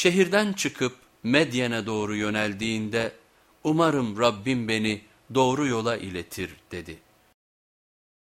Şehirden çıkıp Medyen'e doğru yöneldiğinde umarım Rabbim beni doğru yola iletir dedi.